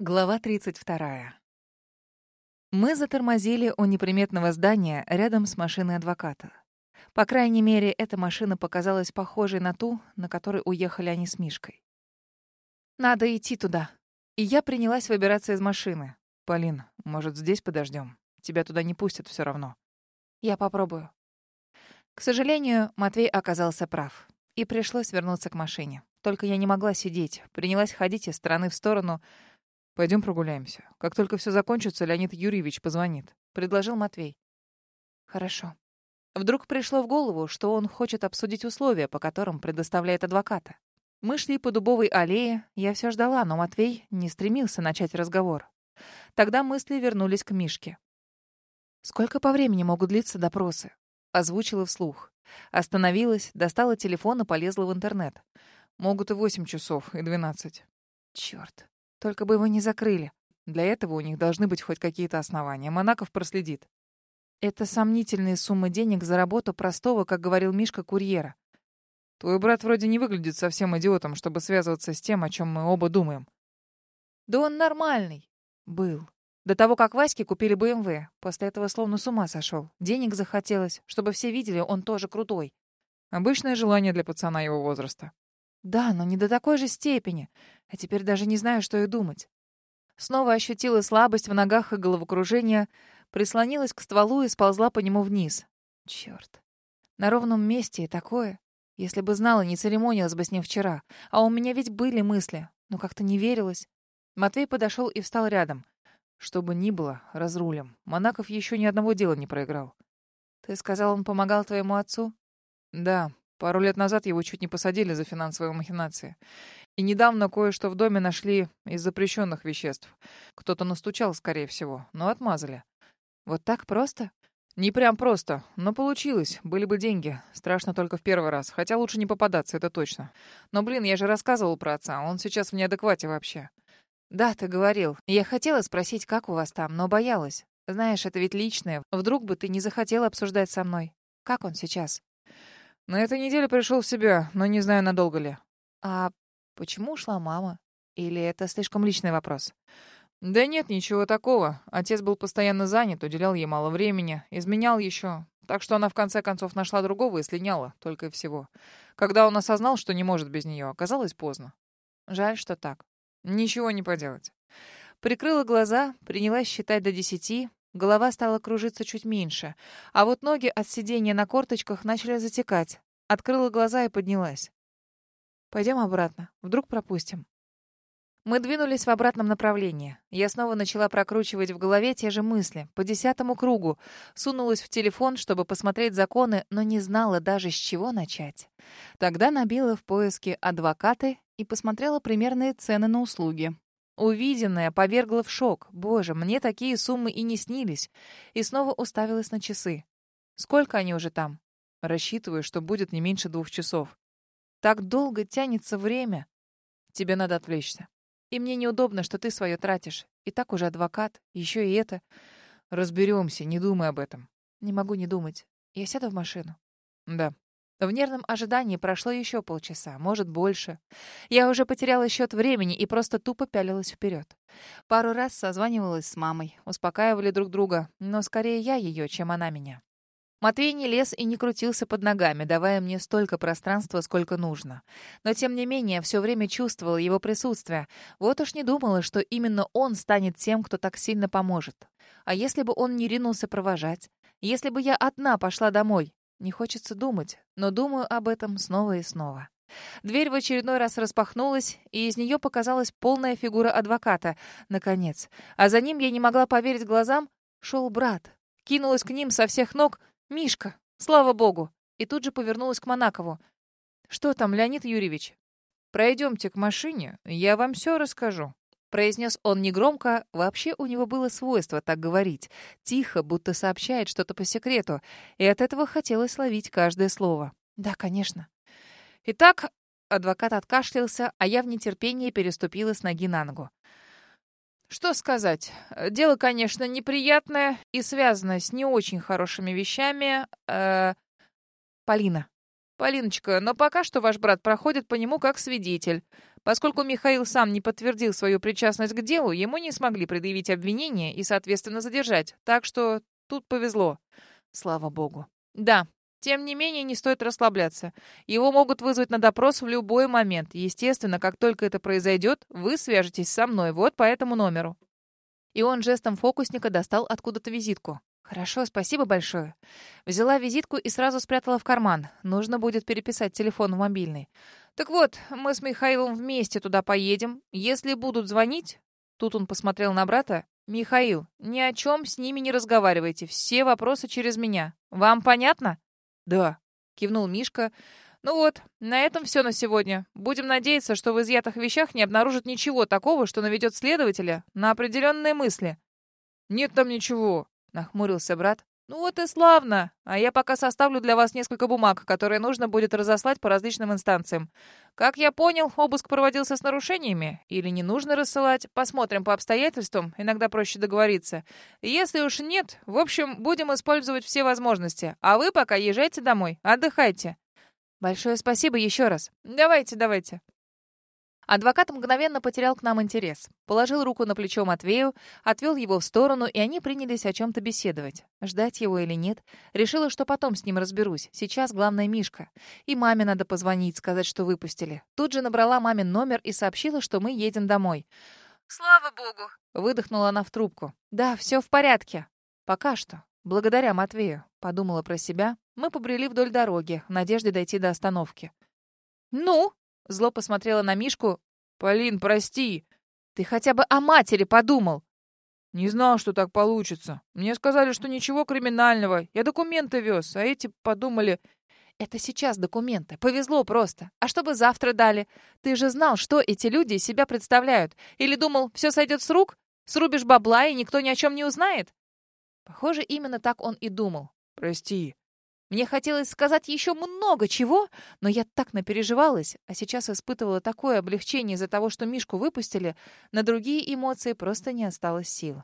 Глава 32. Мы затормозили у неприметного здания рядом с машиной адвоката. По крайней мере, эта машина показалась похожей на ту, на которой уехали они с Мишкой. «Надо идти туда». И я принялась выбираться из машины. «Полин, может, здесь подождем? Тебя туда не пустят все равно». «Я попробую». К сожалению, Матвей оказался прав. И пришлось вернуться к машине. Только я не могла сидеть. Принялась ходить из стороны в сторону, Пойдем прогуляемся. Как только все закончится, Леонид Юрьевич позвонит. Предложил Матвей. Хорошо. Вдруг пришло в голову, что он хочет обсудить условия, по которым предоставляет адвоката. Мы шли по дубовой аллее, я все ждала, но Матвей не стремился начать разговор. Тогда мысли вернулись к Мишке. «Сколько по времени могут длиться допросы?» Озвучила вслух. Остановилась, достала телефон и полезла в интернет. «Могут и восемь часов, и двенадцать». «Черт, только бы его не закрыли. Для этого у них должны быть хоть какие-то основания. Монаков проследит. Это сомнительные суммы денег за работу простого, как говорил Мишка, курьера. Твой брат вроде не выглядит совсем идиотом, чтобы связываться с тем, о чем мы оба думаем. Да он нормальный. Был. До того, как Ваське купили БМВ. После этого словно с ума сошел. Денег захотелось, чтобы все видели, он тоже крутой. Обычное желание для пацана его возраста. Да, но не до такой же степени. А теперь даже не знаю, что и думать. Снова ощутила слабость в ногах и головокружение, прислонилась к стволу и сползла по нему вниз. Черт. На ровном месте и такое. Если бы знала, не церемонилась бы с ним вчера. А у меня ведь были мысли, но как-то не верилось. Матвей подошел и встал рядом. Что бы ни было, разрулем. Монаков еще ни одного дела не проиграл. Ты сказал, он помогал твоему отцу? Да, Пару лет назад его чуть не посадили за финансовые махинации. И недавно кое-что в доме нашли из запрещенных веществ. Кто-то настучал, скорее всего, но отмазали. Вот так просто? Не прям просто, но получилось. Были бы деньги. Страшно только в первый раз. Хотя лучше не попадаться, это точно. Но, блин, я же рассказывал про отца. Он сейчас в неадеквате вообще. Да, ты говорил. Я хотела спросить, как у вас там, но боялась. Знаешь, это ведь личное. Вдруг бы ты не захотела обсуждать со мной. Как он сейчас? На этой неделе пришел в себя, но не знаю, надолго ли. А почему ушла мама? Или это слишком личный вопрос? Да нет, ничего такого. Отец был постоянно занят, уделял ей мало времени, изменял еще. Так что она в конце концов нашла другого и слиняла, только и всего. Когда он осознал, что не может без нее, оказалось поздно. Жаль, что так. Ничего не поделать. Прикрыла глаза, принялась считать до десяти, Голова стала кружиться чуть меньше, а вот ноги от сидения на корточках начали затекать. Открыла глаза и поднялась. Пойдем обратно. Вдруг пропустим. Мы двинулись в обратном направлении. Я снова начала прокручивать в голове те же мысли, по десятому кругу. Сунулась в телефон, чтобы посмотреть законы, но не знала даже, с чего начать. Тогда набила в поиске «адвокаты» и посмотрела примерные цены на услуги. Увиденное повергло в шок. Боже, мне такие суммы и не снились. И снова уставилась на часы. Сколько они уже там? Рассчитываю, что будет не меньше двух часов. Так долго тянется время. Тебе надо отвлечься. И мне неудобно, что ты свое тратишь. И так уже адвокат, еще и это. Разберемся, не думай об этом. Не могу не думать. Я сяду в машину. Да. В нервном ожидании прошло еще полчаса, может, больше. Я уже потеряла счет времени и просто тупо пялилась вперед. Пару раз созванивалась с мамой, успокаивали друг друга, но скорее я ее, чем она меня. Матвей не лез и не крутился под ногами, давая мне столько пространства, сколько нужно. Но, тем не менее, все время чувствовала его присутствие. Вот уж не думала, что именно он станет тем, кто так сильно поможет. А если бы он не ринулся провожать? Если бы я одна пошла домой? Не хочется думать, но думаю об этом снова и снова. Дверь в очередной раз распахнулась, и из нее показалась полная фигура адвоката, наконец. А за ним я не могла поверить глазам. Шел брат. Кинулась к ним со всех ног. «Мишка! Слава богу!» И тут же повернулась к Монакову. «Что там, Леонид Юрьевич?» «Пройдемте к машине, я вам все расскажу». Произнес он негромко, вообще у него было свойство так говорить. Тихо, будто сообщает что-то по секрету. И от этого хотелось ловить каждое слово. «Да, конечно». «Итак...» — адвокат откашлялся, а я в нетерпении переступила с ноги на ногу. Что сказать? Дело, конечно, неприятное и связано с не очень хорошими вещами. Э, Полина. Полиночка, но пока что ваш брат проходит по нему как свидетель. Поскольку Михаил сам не подтвердил свою причастность к делу, ему не смогли предъявить обвинение и, соответственно, задержать. Так что тут повезло. Слава богу. Да, тем не менее, не стоит расслабляться. Его могут вызвать на допрос в любой момент. Естественно, как только это произойдет, вы свяжетесь со мной вот по этому номеру. И он жестом фокусника достал откуда-то визитку. «Хорошо, спасибо большое». Взяла визитку и сразу спрятала в карман. Нужно будет переписать телефон в мобильный. «Так вот, мы с Михаилом вместе туда поедем. Если будут звонить...» Тут он посмотрел на брата. «Михаил, ни о чем с ними не разговаривайте. Все вопросы через меня. Вам понятно?» «Да», — кивнул Мишка. «Ну вот, на этом все на сегодня. Будем надеяться, что в изъятых вещах не обнаружат ничего такого, что наведет следователя на определенные мысли». «Нет там ничего», — нахмурился брат. «Ну вот и славно. А я пока составлю для вас несколько бумаг, которые нужно будет разослать по различным инстанциям. Как я понял, обыск проводился с нарушениями? Или не нужно рассылать? Посмотрим по обстоятельствам. Иногда проще договориться. Если уж нет, в общем, будем использовать все возможности. А вы пока езжайте домой. Отдыхайте». «Большое спасибо еще раз. Давайте, давайте». Адвокат мгновенно потерял к нам интерес. Положил руку на плечо Матвею, отвел его в сторону, и они принялись о чем-то беседовать. Ждать его или нет? Решила, что потом с ним разберусь. Сейчас главное Мишка. И маме надо позвонить, сказать, что выпустили. Тут же набрала мамин номер и сообщила, что мы едем домой. «Слава богу!» — выдохнула она в трубку. «Да, все в порядке. Пока что. Благодаря Матвею», — подумала про себя. Мы побрели вдоль дороги, в надежде дойти до остановки. «Ну?» Зло посмотрела на Мишку. «Полин, прости. Ты хотя бы о матери подумал». «Не знал, что так получится. Мне сказали, что ничего криминального. Я документы вез, а эти подумали...» «Это сейчас документы. Повезло просто. А что бы завтра дали? Ты же знал, что эти люди из себя представляют. Или думал, все сойдет с рук? Срубишь бабла, и никто ни о чем не узнает?» Похоже, именно так он и думал. «Прости. Мне хотелось сказать еще много чего, но я так напереживалась, а сейчас испытывала такое облегчение из-за того, что Мишку выпустили, на другие эмоции просто не осталось сил.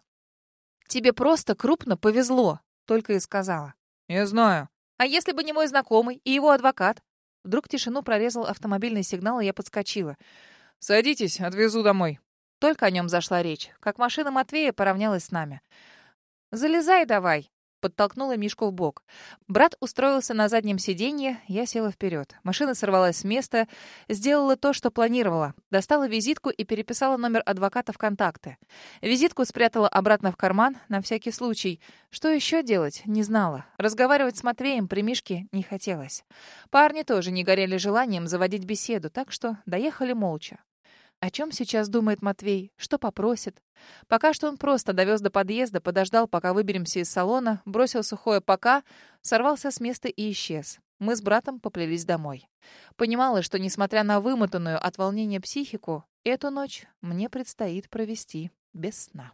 «Тебе просто крупно повезло», — только и сказала. «Я знаю». «А если бы не мой знакомый и его адвокат?» Вдруг тишину прорезал автомобильный сигнал, и я подскочила. «Садитесь, отвезу домой». Только о нем зашла речь, как машина Матвея поравнялась с нами. «Залезай давай», подтолкнула Мишку в бок. Брат устроился на заднем сиденье, я села вперед. Машина сорвалась с места, сделала то, что планировала. Достала визитку и переписала номер адвоката в контакты. Визитку спрятала обратно в карман, на всякий случай. Что еще делать, не знала. Разговаривать с Матвеем при Мишке не хотелось. Парни тоже не горели желанием заводить беседу, так что доехали молча. О чем сейчас думает Матвей? Что попросит? Пока что он просто довез до подъезда, подождал, пока выберемся из салона, бросил сухое «пока», сорвался с места и исчез. Мы с братом поплелись домой. Понимала, что, несмотря на вымотанную от волнения психику, эту ночь мне предстоит провести без сна.